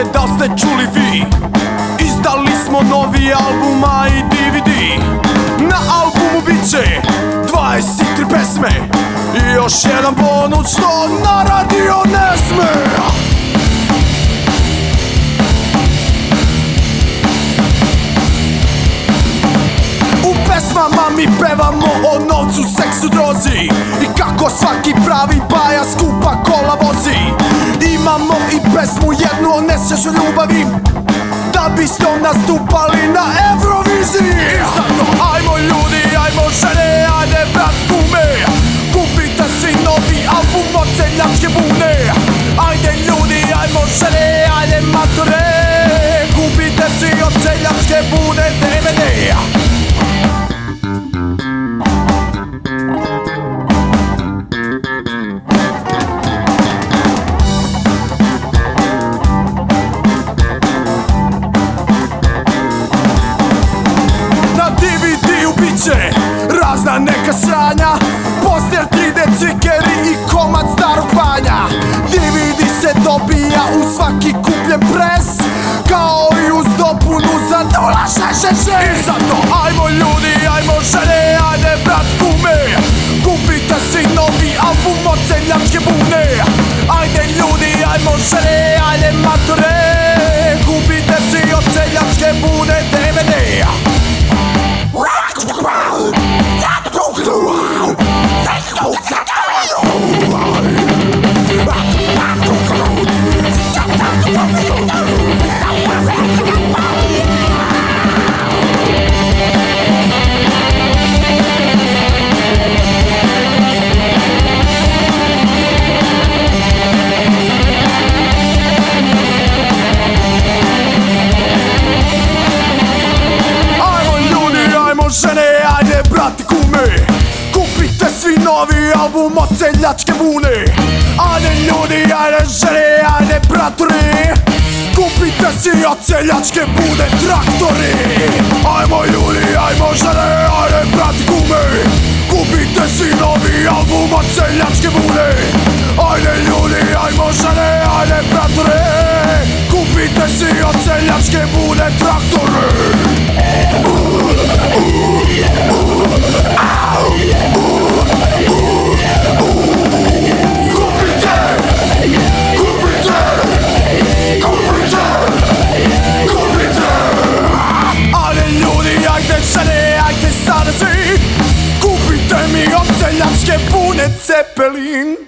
znate da ste čuli vi. Izdali smo novi album, a i DVD Na albumu bit će 23 pesme. I još jedan bonus što na radio ne sme. U pesmama mi pevamo o novcu, seksu, drozi. I kako svaki pravi baja skupa kola nesreću ljubavi Da biste nastupali na Euroviziji. I zato ajmo ljudi, ajmo žene, ajde brat kume Kupite si novi album od seljačke bune. Ajde ljudi, ajmo žene, ajde matore Kupite si od seljačke bune DVD razna neka sranja Poster 3D cikeri i komad starog banja. DVD se dobija u svaki kupljen pres Kao i uz dopunu za 066 I zato ajmo ljudi, ajmo žene, ajde brat kume Kupite si novi album od seljačke bune. Ajde ljudi, ajmo žene, svi novi album od seljačke bune! Ajde ljudi, ajde žene, ajde braturi Kupite si od seljačke bude traktori Ajmo ljudi, ajmo žene, ajde brati ajde